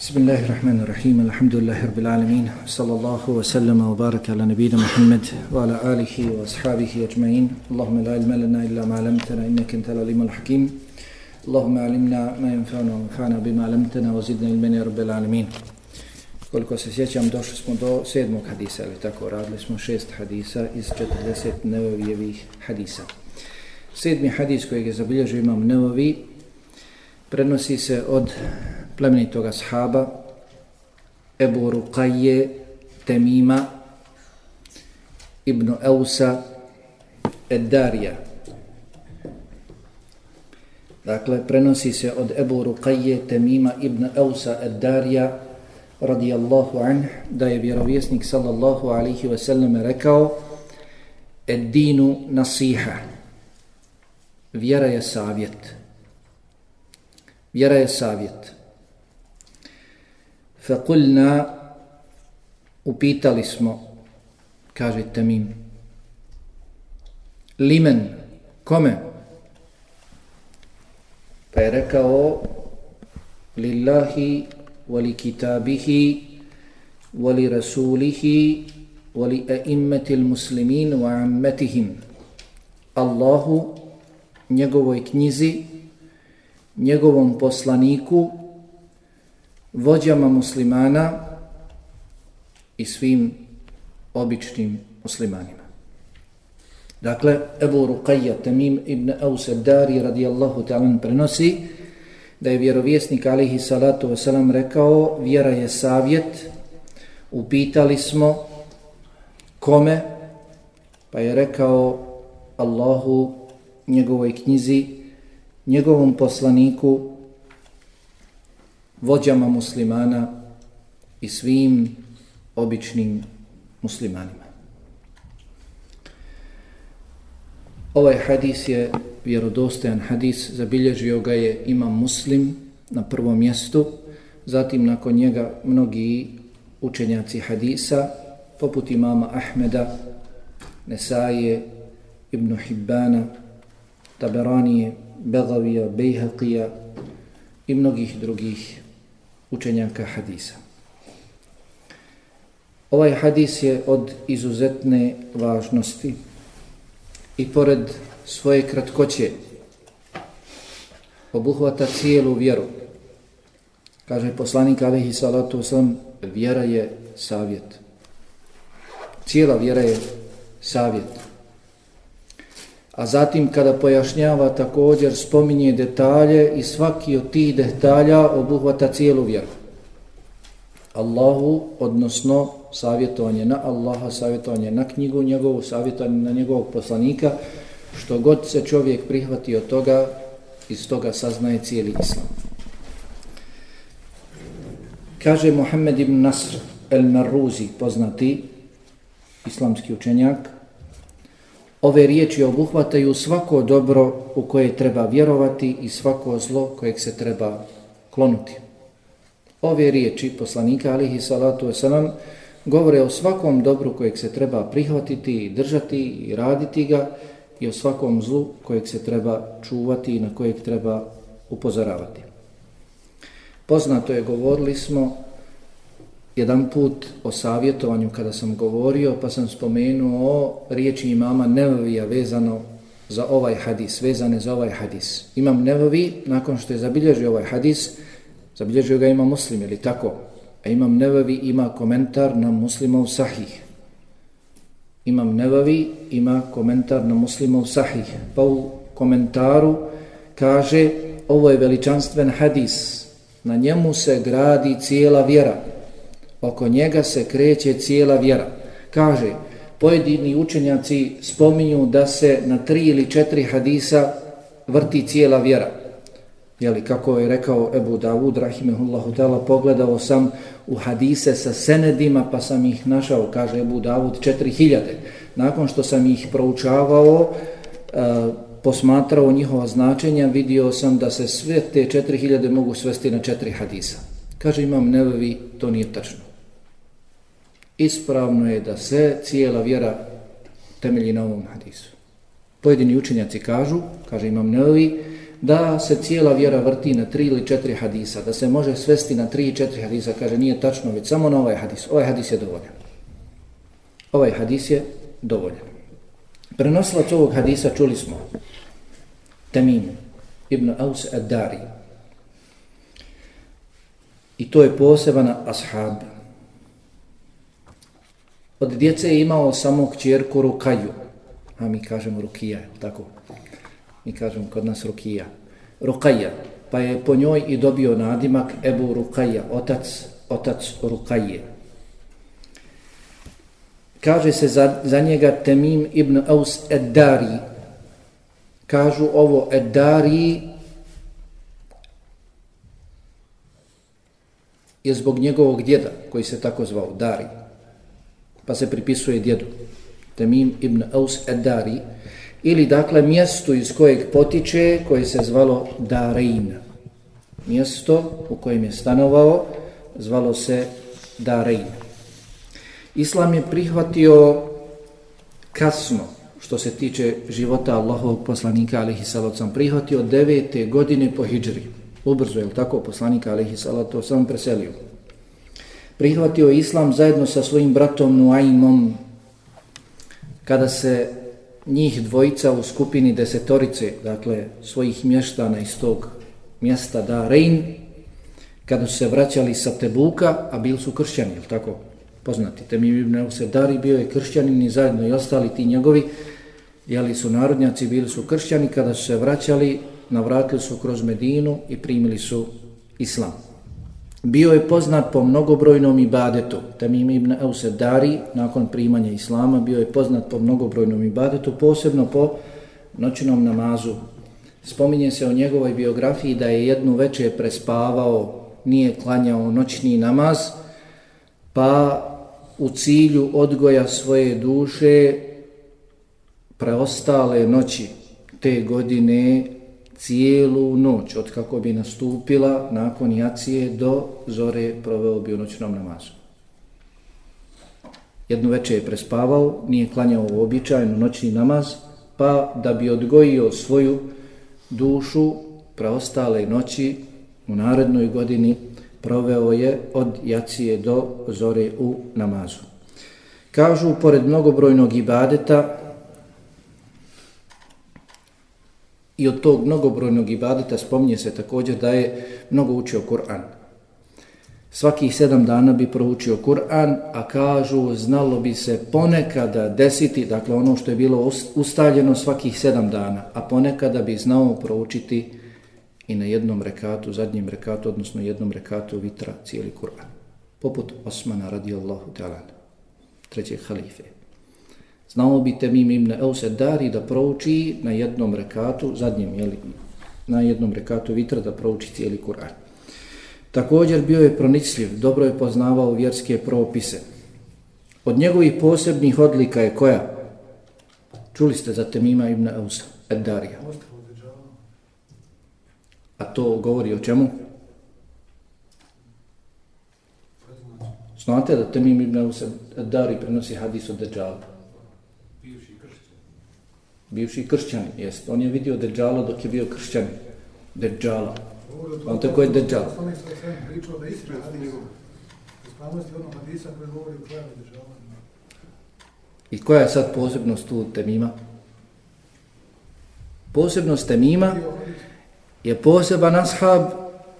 بسم الله الرحمن الرحيم الحمد لله رب العالمين صلى الله وسلم وبارك على نبينا محمد وعلى آله وأصحابه أجمعين اللهم لا علم لنا إلا ما علمتنا إنك أنت العليم الحكيم اللهم علمنا ما ينفعنا وانفعنا بما علمتنا وزدنا علما يا رب العالمين Koliko se sjećam, došli smo do sedmog hadisa, ali tako, radili smo šest hadisa iz 40 nevovijevih hadisa. Sedmi hadis kojeg je zabilježio imam nevovi, prenosi se od plemenitog ashaba Ebu Ruqaje Temima ibn Eusa Eddarija. Dakle, prenosi se od Ebu Ruqaje Temima ibn Eusa Eddarija radijallahu anh da je vjerovjesnik sallallahu alihi wasallam rekao Ed dinu nasiha Vjera je savjet. Vjera je savjet. Fakulna upitali smo, kaže Tamim. limen, kome? Pa je rekao, lillahi, vali kitabihi, vali rasulihi, vali aimmetil muslimin, wa ammetihim. Allahu, njegovoj knjizi, njegovom poslaniku, vođama muslimana i svim običnim muslimanima. Dakle, Ebu Ruqayya Tamim ibn Aus Dari radijallahu ta'ala prenosi da je vjerovjesnik alihi salatu wasalam rekao vjera je savjet, upitali smo kome, pa je rekao Allahu, njegovoj knjizi, njegovom poslaniku, vođama muslimana i svim običnim muslimanima. Ovaj hadis je vjerodostojan hadis, zabilježio ga je imam muslim na prvom mjestu, zatim nakon njega mnogi učenjaci hadisa, poput imama Ahmeda, Nesaje, Ibn Hibbana, Taberanije, Begavija, Bejhaqija i mnogih drugih učenjaka hadisa. Ovaj hadis je od izuzetne važnosti i pored svoje kratkoće obuhvata cijelu vjeru. Kaže poslanik Alihi Salatu Oslam, vjera je savjet. Cijela vjera je savjet. A zatim kada pojašnjava također spominje detalje i svaki od tih detalja obuhvata cijelu vjeru. Allahu, odnosno savjetovanje na Allaha, savjetovanje na knjigu njegovu, savjetovanje na njegovog poslanika, što god se čovjek prihvati od toga, iz toga saznaje cijeli islam. Kaže Muhammed ibn Nasr el-Marruzi, poznati islamski učenjak, Ove riječi obuhvataju svako dobro u koje treba vjerovati i svako zlo kojeg se treba klonuti. Ove riječi poslanika alihi salatu wasalam govore o svakom dobru kojeg se treba prihvatiti i držati i raditi ga i o svakom zlu kojeg se treba čuvati i na kojeg treba upozoravati. Poznato je, govorili smo jedan put o savjetovanju kada sam govorio, pa sam spomenuo o riječi imama Nevavija vezano za ovaj hadis, vezane za ovaj hadis. Imam Nevavi, nakon što je zabilježio ovaj hadis, zabilježio ga ima muslim, ili tako? A imam Nevavi ima komentar na muslimov sahih. Imam Nevavi ima komentar na muslimov sahih. Pa u komentaru kaže, ovo je veličanstven hadis, na njemu se gradi cijela vjera, oko njega se kreće cijela vjera. Kaže, pojedini učenjaci spominju da se na tri ili četiri hadisa vrti cijela vjera. Jeli, kako je rekao Ebu Davud, rahimehullahu ta'ala, pogledao sam u hadise sa senedima, pa sam ih našao, kaže Ebu Davud, četiri hiljade. Nakon što sam ih proučavao, e, posmatrao njihova značenja, vidio sam da se sve te četiri hiljade mogu svesti na četiri hadisa. Kaže, imam nevevi, to nije tačno ispravno je da se cijela vjera temelji na ovom hadisu. Pojedini učenjaci kažu, kaže imam nevi, da se cijela vjera vrti na tri ili četiri hadisa, da se može svesti na tri i četiri hadisa, kaže nije tačno, već samo na ovaj hadis. Ovaj hadis je dovoljan. Ovaj hadis je dovoljan. Prenoslac ovog hadisa čuli smo Tamim ibn Aus ad-Dari. I to je poseban ashab. Od djece je imao samo kćerku Rukaju. A mi kažemo Rukija, tako? Mi kažemo kod nas Rukija. Rukaja. Pa je po njoj i dobio nadimak Ebu Rukaja, otac, otac Rukaje. Kaže se za, za njega Temim ibn Aus Eddari. Kažu ovo Eddari je zbog njegovog djeda koji se tako zvao Dari. Pa se pripisuje djedu. Temim ibn Aus ad-Dari ili dakle mjestu iz kojeg potiče koje se zvalo Darein. Mjesto u kojem je stanovao zvalo se Darein. Islam je prihvatio kasno što se tiče života Allahovog poslanika alaihi salatu prihvatio devete godine po hijđri. Ubrzo je tako poslanika alaihi salatu sam preselio. Prihvatio Islam zajedno sa svojim bratom Nuaimom kada se njih dvojica u skupini desetorice, dakle svojih mještana iz tog mjesta da Rein, kada su se vraćali sa Tebuka, a bili su kršćani, je tako? Poznati, Temim ibn Eusedari bio je kršćanin i zajedno i ostali ti njegovi, jeli su narodnjaci, bili su kršćani, kada su se vraćali, navratili su kroz Medinu i primili su islam. Bio je poznat po mnogobrojnom ibadetu. Tamim ibn Ausedari, nakon primanja Islama, bio je poznat po mnogobrojnom ibadetu, posebno po noćnom namazu. Spominje se o njegovoj biografiji da je jednu večer prespavao, nije klanjao noćni namaz, pa u cilju odgoja svoje duše preostale noći te godine cijelu noć, od kako bi nastupila nakon jacije do zore proveo bi u noćnom namazu. Jednu večer je prespavao, nije klanjao običajno noćni namaz, pa da bi odgojio svoju dušu preostale noći u narednoj godini proveo je od jacije do zore u namazu. Kažu, pored mnogobrojnog ibadeta, I od tog mnogobrojnog ibadeta spominje se također da je mnogo učio Kur'an. Svakih sedam dana bi proučio Kur'an, a kažu znalo bi se ponekada desiti, dakle ono što je bilo ustaljeno svakih sedam dana, a ponekada bi znao proučiti i na jednom rekatu, zadnjem rekatu, odnosno jednom rekatu vitra cijeli Kur'an. Poput Osmana radijallahu ta'ala, trećeg halife. Znao bi Temim ibn Eused Dari da prouči na jednom rekatu, zadnjem, jeli, na jednom rekatu vitra da prouči cijeli Kur'an. Također bio je pronicljiv, dobro je poznavao vjerske propise. Od njegovih posebnih odlika je koja? Čuli ste za Temima ibn Eused Darija. A to govori o čemu? Znate da Temim ibn Eused Dari prenosi hadis od Dejjala bivši kršćani, jest. On je vidio Dejjala dok je bio kršćan. Dejjala. On tako je Dejjal. I koja je sad posebnost tu temima? Posebnost temima je poseban ashab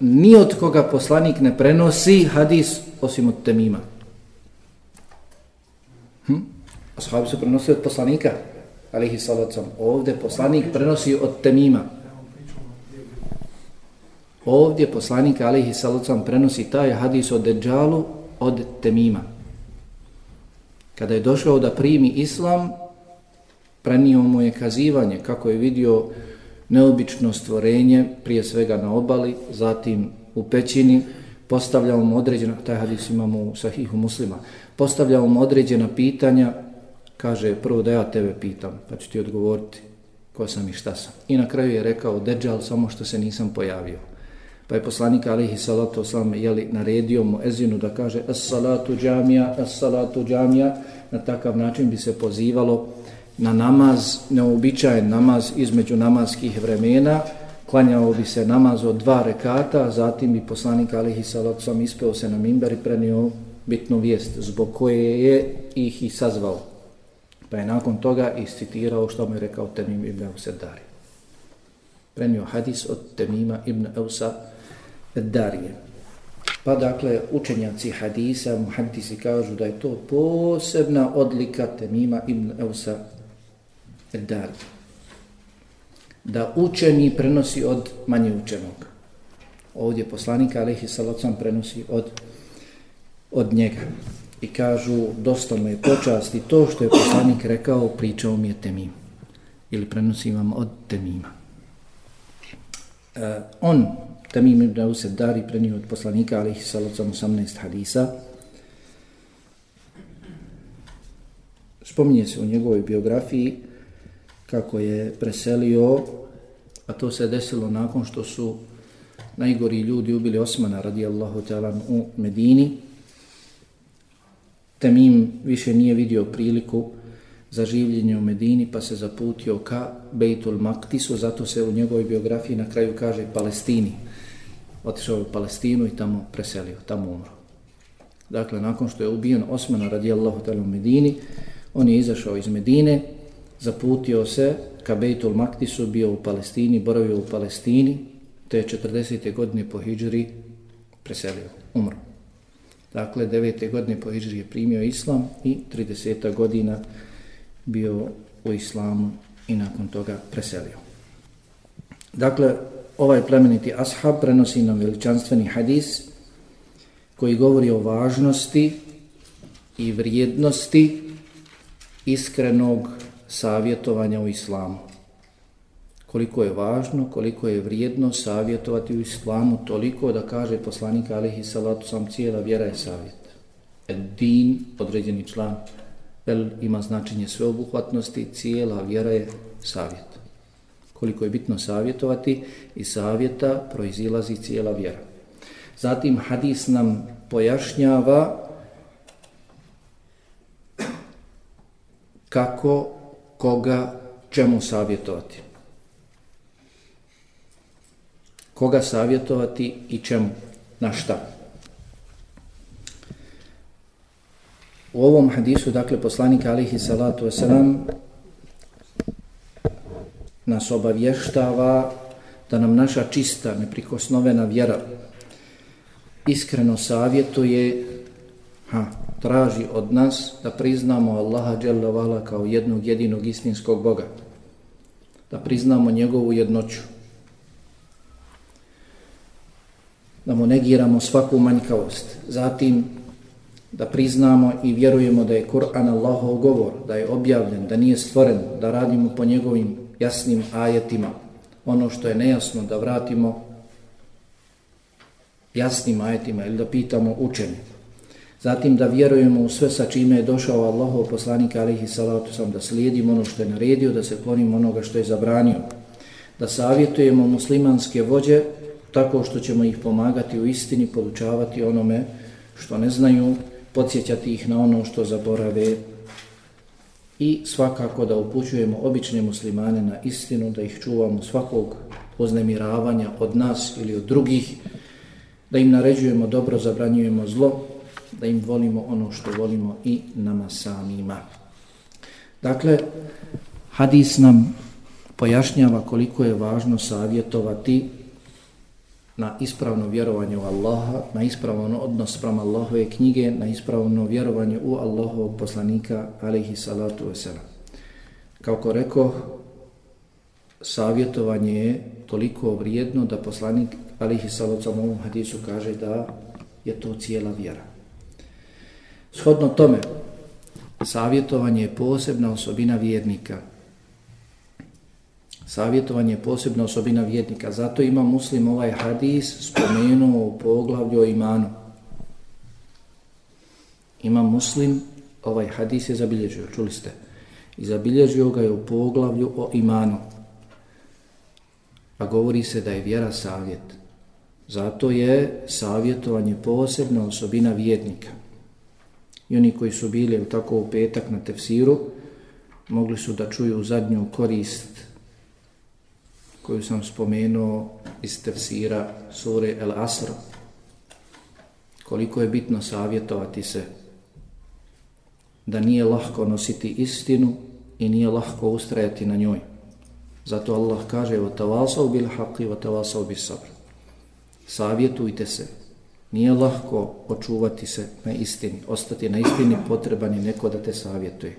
ni od koga poslanik ne prenosi hadis osim od temima. Hm? Ashab su prenosili od poslanika alihi salacom. Ovdje poslanik prenosi od temima. Ovdje poslanik alihi salacom prenosi taj hadis od deđalu od temima. Kada je došao da primi islam, prenio mu je kazivanje kako je vidio neobično stvorenje, prije svega na obali, zatim u pećini, postavljao mu određena, taj hadis imamo u sahihu muslima, postavljao mu određena pitanja kaže prvo da ja tebe pitam, pa ću ti odgovoriti ko sam i šta sam. I na kraju je rekao, deđal, samo što se nisam pojavio. Pa je poslanik alihi salatu oslam jeli, naredio mu ezinu da kaže as salatu džamija, as salatu džamija, na takav način bi se pozivalo na namaz, neobičajen namaz između namazskih vremena, klanjao bi se namaz od dva rekata, zatim bi poslanik Alihi Salacom ispeo se na mimber i prenio bitnu vijest zbog koje je ih i sazvao. Pa je nakon toga iscitirao što mu je rekao Temim ibn Eusedari. Prenio hadis od Temima ibn Eusa Darije. Pa dakle, učenjaci hadisa, muhadisi kažu da je to posebna odlika Temima ibn Eusa Darije da učeni prenosi od manje učenog. Ovdje poslanik Alehi Salocam prenosi od, od njega. I kažu, dosta mu je počast i to što je poslanik rekao, pričao mi je temim. Ili prenosim vam od temima. E, on, temim ibn Aused Dari, prenio od poslanika Alehi Salocam 18 hadisa. Spominje se u njegovoj biografiji kako je preselio, a to se desilo nakon što su najgori ljudi ubili Osmana radijallahu ta'ala u Medini. Temim više nije vidio priliku za življenje u Medini pa se zaputio ka Bejtul Maktisu, zato se u njegovoj biografiji na kraju kaže Palestini. Otišao u Palestinu i tamo preselio, tamo umro. Dakle, nakon što je ubijen Osmana radijallahu ta'ala u Medini, on je izašao iz Medine, zaputio se ka Bejtul Maktisu, bio u Palestini, boravio u Palestini, te 40. godine po Hidžri preselio, umro. Dakle, devete godine po Hidžri je primio islam i 30. godina bio u islamu i nakon toga preselio. Dakle, ovaj plemeniti ashab prenosi nam veličanstveni hadis koji govori o važnosti i vrijednosti iskrenog savjetovanja u islamu. Koliko je važno, koliko je vrijedno savjetovati u islamu, toliko da kaže poslanik alihi salatu sam cijela vjera je savjet. Ed din, određeni član, el ima značenje sveobuhvatnosti, cijela vjera je savjet. Koliko je bitno savjetovati i savjeta proizilazi cijela vjera. Zatim hadis nam pojašnjava kako koga čemu savjetovati. Koga savjetovati i čemu, na šta. U ovom hadisu, dakle, poslanik alihi salatu wasalam nas obavještava da nam naša čista, neprikosnovena vjera iskreno savjetuje ha, traži od nas da priznamo Allaha dželle kao jednog jedinog istinskog Boga. Da priznamo njegovu jednoću. Da mu negiramo svaku manjkavost. Zatim da priznamo i vjerujemo da je Kur'an Allahov govor, da je objavljen, da nije stvoren, da radimo po njegovim jasnim ajetima. Ono što je nejasno da vratimo jasnim ajetima ili da pitamo učenje. Zatim da vjerujemo u sve sa čime je došao Allahov poslanik alihi salatu sam da slijedimo ono što je naredio, da se klonimo onoga što je zabranio. Da savjetujemo muslimanske vođe tako što ćemo ih pomagati u istini, podučavati onome što ne znaju, podsjećati ih na ono što zaborave i svakako da upućujemo obične muslimane na istinu, da ih čuvamo svakog uznemiravanja od nas ili od drugih, da im naređujemo dobro, zabranjujemo zlo, da im volimo ono što volimo i nama samima. Dakle, hadis nam pojašnjava koliko je važno savjetovati na ispravno vjerovanje u Allaha, na ispravno odnos sprem Allahove knjige, na ispravno vjerovanje u Allahovog poslanika, alaihi salatu wasalam. Kao rekao, savjetovanje je toliko vrijedno da poslanik, alaihi salatu wasalam, u ovom hadisu kaže da je to cijela vjera. Shodno tome, savjetovanje je posebna osobina vjernika. Savjetovanje je posebna osobina vjernika. Zato ima muslim ovaj hadis spomenuo u poglavlju o imanu. Ima muslim, ovaj hadis je zabilježio, čuli ste. I zabilježio ga je u poglavlju o imanu. A govori se da je vjera savjet. Zato je savjetovanje posebna osobina vjernika. I oni koji su bili tako u petak na tefsiru, mogli su da čuju zadnju korist koju sam spomenuo iz tefsira sure El Asr, koliko je bitno savjetovati se da nije lahko nositi istinu i nije lahko ustrajati na njoj. Zato Allah kaže وَتَوَاسَوْ بِالْحَقِّ وَتَوَاسَوْ بِالصَّبْرِ Savjetujte se. Nije lahko očuvati se na istini. Ostati na istini potreban je neko da te savjetuje.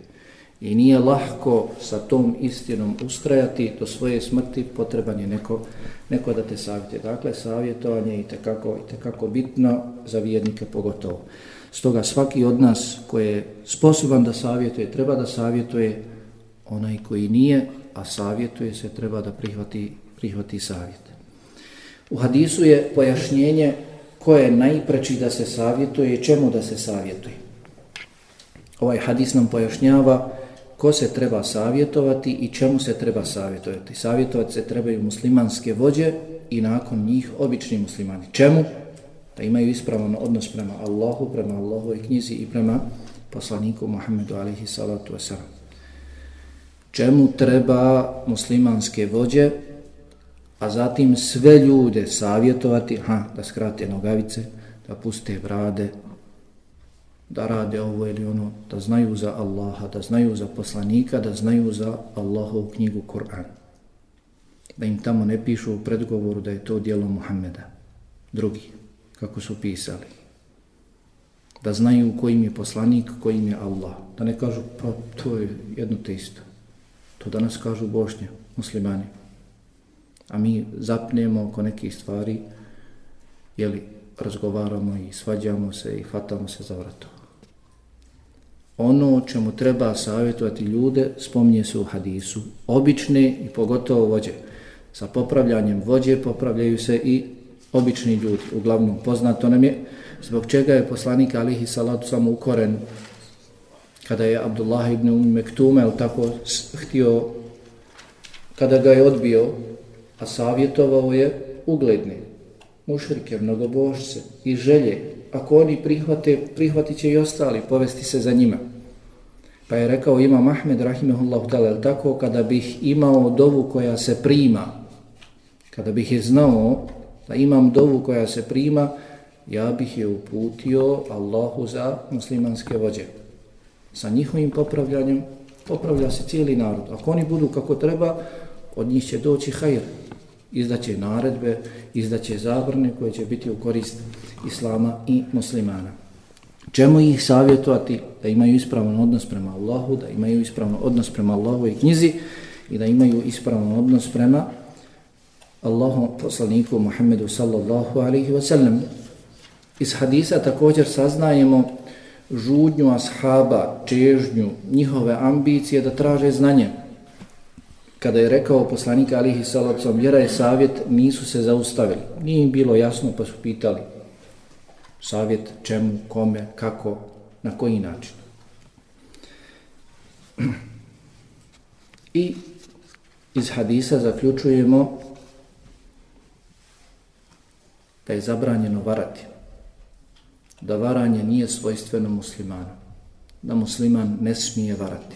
I nije lahko sa tom istinom ustrajati do svoje smrti, potreban je neko, neko da te savjetuje. Dakle, savjetovanje je itekako, itekako bitno za vjernike pogotovo. Stoga svaki od nas koji je sposoban da savjetuje, treba da savjetuje onaj koji nije, a savjetuje se, treba da prihvati, prihvati savjet. U hadisu je pojašnjenje ko je najpreći da se savjetuje i čemu da se savjetuje. Ovaj hadis nam pojašnjava ko se treba savjetovati i čemu se treba savjetovati. Savjetovati se trebaju muslimanske vođe i nakon njih obični muslimani. Čemu? Da imaju ispravan odnos prema Allahu, prema Allahovoj knjizi i prema poslaniku Muhammedu alihi salatu wasalam. Čemu treba muslimanske vođe, a zatim sve ljude savjetovati, ha, da skrate nogavice, da puste brade, da rade ovo ili ono, da znaju za Allaha, da znaju za poslanika, da znaju za Allahovu knjigu Kur'an. Da im tamo ne pišu u predgovoru da je to dijelo Muhammeda. Drugi, kako su pisali. Da znaju kojim je poslanik, kojim je Allah. Da ne kažu, pa to je jedno te isto. To danas kažu bošnje, muslimani. A mi zapnemo oko nekih stvari, jeli, razgovaramo i svađamo se i fatamo se za vratova ono čemu treba savjetovati ljude spominje se u hadisu. Obične i pogotovo vođe. Sa popravljanjem vođe popravljaju se i obični ljudi. Uglavnom poznato nam je zbog čega je poslanik alihi salatu samo ukoren kada je Abdullah ibn Umi Mektume tako htio kada ga je odbio a savjetovao je ugledni mušrike, mnogobožce i želje ako oni prihvate, prihvatit će i ostali, povesti se za njima. Pa je rekao Imam Ahmed, rahimehullahu ta'ala, tako, kada bih imao dovu koja se prima, kada bih je znao da imam dovu koja se prima, ja bih je uputio Allahu za muslimanske vođe. Sa njihovim popravljanjem popravlja se cijeli narod. Ako oni budu kako treba, od njih će doći hajr. Izdaće naredbe, izdaće zabrne koje će biti u korist islama i muslimana. Čemu ih savjetovati da imaju ispravan odnos prema Allahu, da imaju ispravan odnos prema Allahu i knjizi i da imaju ispravan odnos prema Allahom poslaniku Muhammedu sallallahu alaihi wa sallam. Iz hadisa također saznajemo žudnju ashaba, čežnju, njihove ambicije da traže znanje. Kada je rekao poslanika alihi salacom, vjera je savjet, nisu se zaustavili. Nije im bilo jasno pa su pitali savjet čemu, kome, kako, na koji način. I iz hadisa zaključujemo da je zabranjeno varati. Da varanje nije svojstveno muslimanu. Da musliman ne smije varati.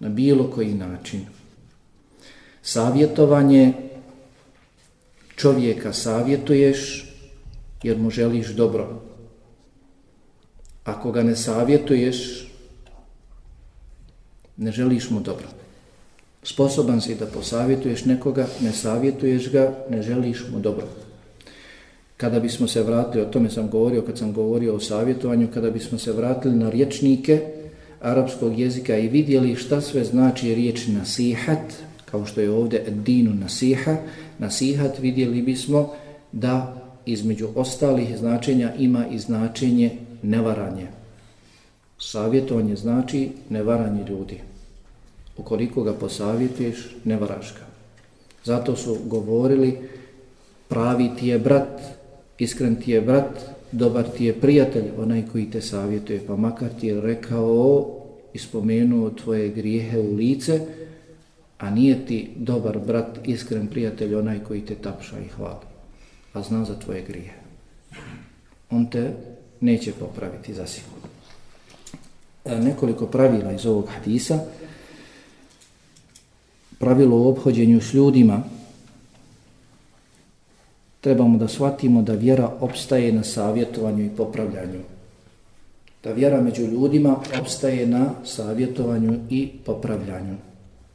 Na bilo koji način. Savjetovanje čovjeka savjetuješ jer mu želiš dobro. Ako ga ne savjetuješ, ne želiš mu dobro. Sposoban si da posavjetuješ nekoga, ne savjetuješ ga, ne želiš mu dobro. Kada bismo se vratili, o tome sam govorio kad sam govorio o savjetovanju, kada bismo se vratili na riječnike arapskog jezika i vidjeli šta sve znači riječ nasihat, kao što je ovdje dinu nasiha, nasihat vidjeli bismo da između ostalih značenja ima i značenje nevaranje. Savjetovanje znači nevaranje ljudi. Ukoliko ga posavjetuješ, ne varaš ga. Zato su govorili pravi ti je brat, iskren ti je brat, dobar ti je prijatelj, onaj koji te savjetuje. Pa makar ti je rekao i spomenuo tvoje grijehe u lice, a nije ti dobar brat, iskren prijatelj, onaj koji te tapša i hvali a zna za tvoje grije. On te neće popraviti za sigurno. E, nekoliko pravila iz ovog hadisa. Pravilo u obhođenju s ljudima trebamo da shvatimo da vjera opstaje na savjetovanju i popravljanju. Da vjera među ljudima opstaje na savjetovanju i popravljanju.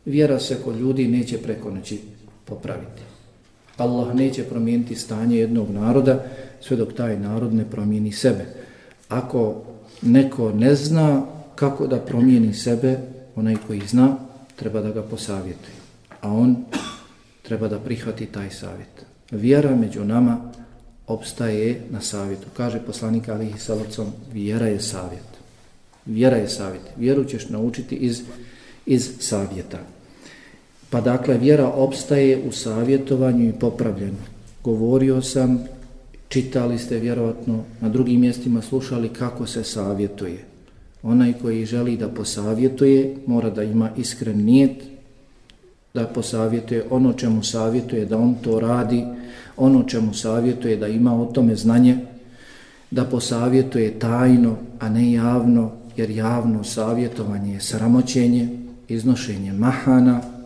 Vjera se kod ljudi neće preko noći popraviti. Allah neće promijeniti stanje jednog naroda sve dok taj narod ne promijeni sebe. Ako neko ne zna kako da promijeni sebe, onaj koji zna, treba da ga posavjetuje. A on treba da prihvati taj savjet. Vjera među nama opstaje na savjetu. Kaže poslanik Alihi Salacom, vjera je savjet. Vjera je savjet. Vjeru ćeš naučiti iz, iz savjeta. Pa dakle, vjera opstaje u savjetovanju i popravljanju. Govorio sam, čitali ste vjerovatno, na drugim mjestima slušali kako se savjetuje. Onaj koji želi da posavjetuje, mora da ima iskren nijet, da posavjetuje ono čemu savjetuje, da on to radi, ono čemu savjetuje, da ima o tome znanje, da posavjetuje tajno, a ne javno, jer javno savjetovanje je sramoćenje, iznošenje mahana,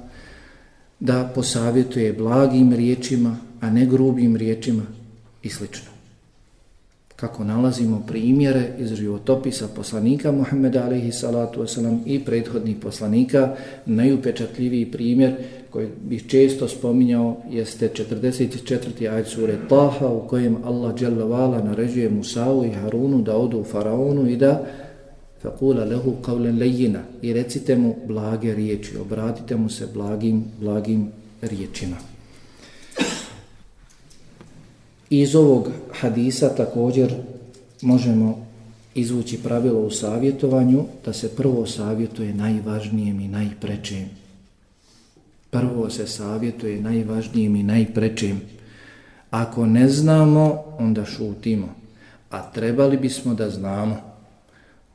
da posavjetuje blagim riječima, a ne grubim riječima i slično. Kako nalazimo primjere iz životopisa poslanika Muhammeda alaihi salatu wasalam i prethodnih poslanika, najupečatljiviji primjer koji bih često spominjao jeste 44. ajd sure Taha u kojem Allah dželle naređuje Musa'u i Harunu da odu u Faraonu i da faqula lahu qawlan layyina i recite mu blage riječi obratite mu se blagim blagim riječima iz ovog hadisa također možemo izvući pravilo u savjetovanju da se prvo savjetuje najvažnijem i najprečijem. prvo se savjetuje najvažnijem i najprečijem. ako ne znamo onda šutimo a trebali bismo da znamo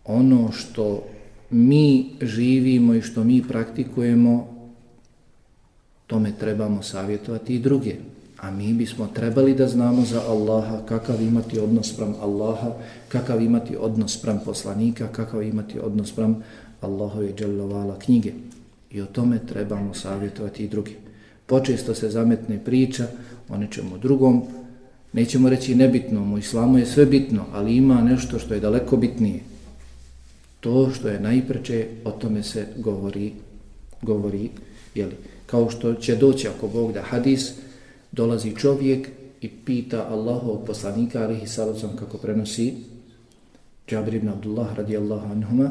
ono što mi živimo i što mi praktikujemo, tome trebamo savjetovati i druge. A mi bismo trebali da znamo za Allaha kakav imati odnos sprem Allaha, kakav imati odnos sprem poslanika, kakav imati odnos sprem Allahove dželovala knjige. I o tome trebamo savjetovati i druge. Počesto se zametne priča o nečemu drugom, nećemo reći nebitno, u islamu je sve bitno, ali ima nešto što je daleko bitnije to što je najpreče, o tome se govori, govori jeli, kao što će doći ako Bog da hadis, dolazi čovjek i pita Allahov poslanika, alihi salacom, kako prenosi Džabir ibn Abdullah radijallahu anhuma,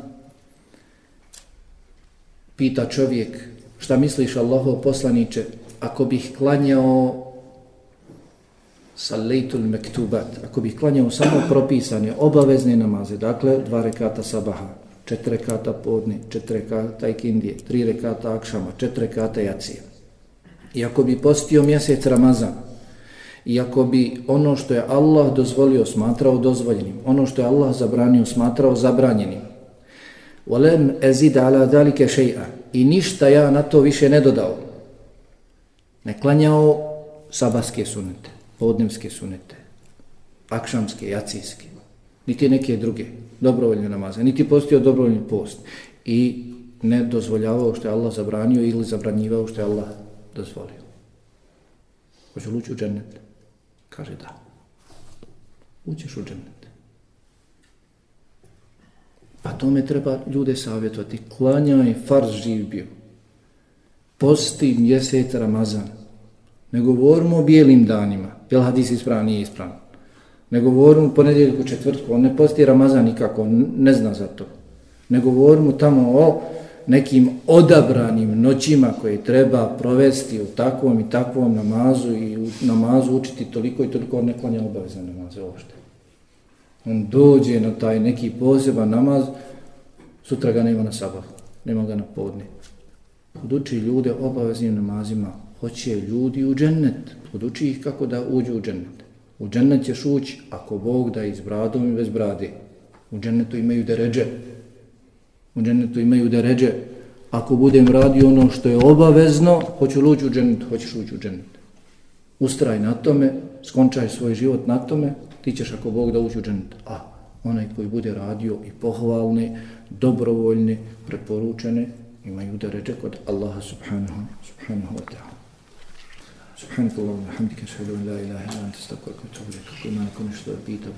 pita čovjek, šta misliš Allahov poslaniče, ako bih klanjao sallaytul mektubat, ako bih klanjao samo propisane, obavezne namaze, dakle dva rekata sabaha, četiri rekata podne, četiri rekata ikindije, tri rekata akšama, četiri rekata jacije. I ako bi postio mjesec Ramazan, i ako bi ono što je Allah dozvolio smatrao dozvoljenim, ono što je Allah zabranio smatrao zabranjenim, volem ezid ala dalike šeja, i ništa ja na to više ne dodao, ne klanjao sabaske sunete, podnevske sunete, akšamske, jacijske, niti neke druge, dobrovoljne namaze, niti postio dobrovoljni post i ne dozvoljavao što je Allah zabranio ili zabranjivao što je Allah dozvolio. Hoće li ući u džennet? Kaže da. Ućeš u džennet. Pa tome treba ljude savjetovati. Klanjaj farz živ bio. Posti mjesec Ramazan. Ne govorimo o bijelim danima. Jel hadis ispravan, nije ispravan. Ne govorimo ponedjeljku četvrtku, on ne posti Ramazan nikako, ne zna za to. Ne govorimo tamo o nekim odabranim noćima koje treba provesti u takvom i takvom namazu i u namazu učiti toliko i toliko, on ne klanja obavezan namaze uopšte. On dođe na taj neki poseban namaz, sutra ga nema na sabah, nema ga na podne. Poduči ljude obaveznim namazima, hoće ljudi u džennet, poduči ih kako da uđu u džennet. U džennet ćeš ući ako Bog da iz bradom i bez brade. U džennetu imaju deređe. U džennetu imaju deređe. Ako budem radio ono što je obavezno, hoću li ući u džennet, hoćeš ući u džennet. Ustraj na tome, skončaj svoj život na tome, ti ćeš ako Bog da ući u džennet. A onaj koji bude radio i pohvalne, dobrovoljne, preporučene, imaju deređe kod Allaha subhanahu, subhanahu wa ta'ala. سبحانك اللهم وبحمدك أشهد أن لا إله إلا أنت أستغفرك وأتوب إليك. وما نكونش ضربيت بيتك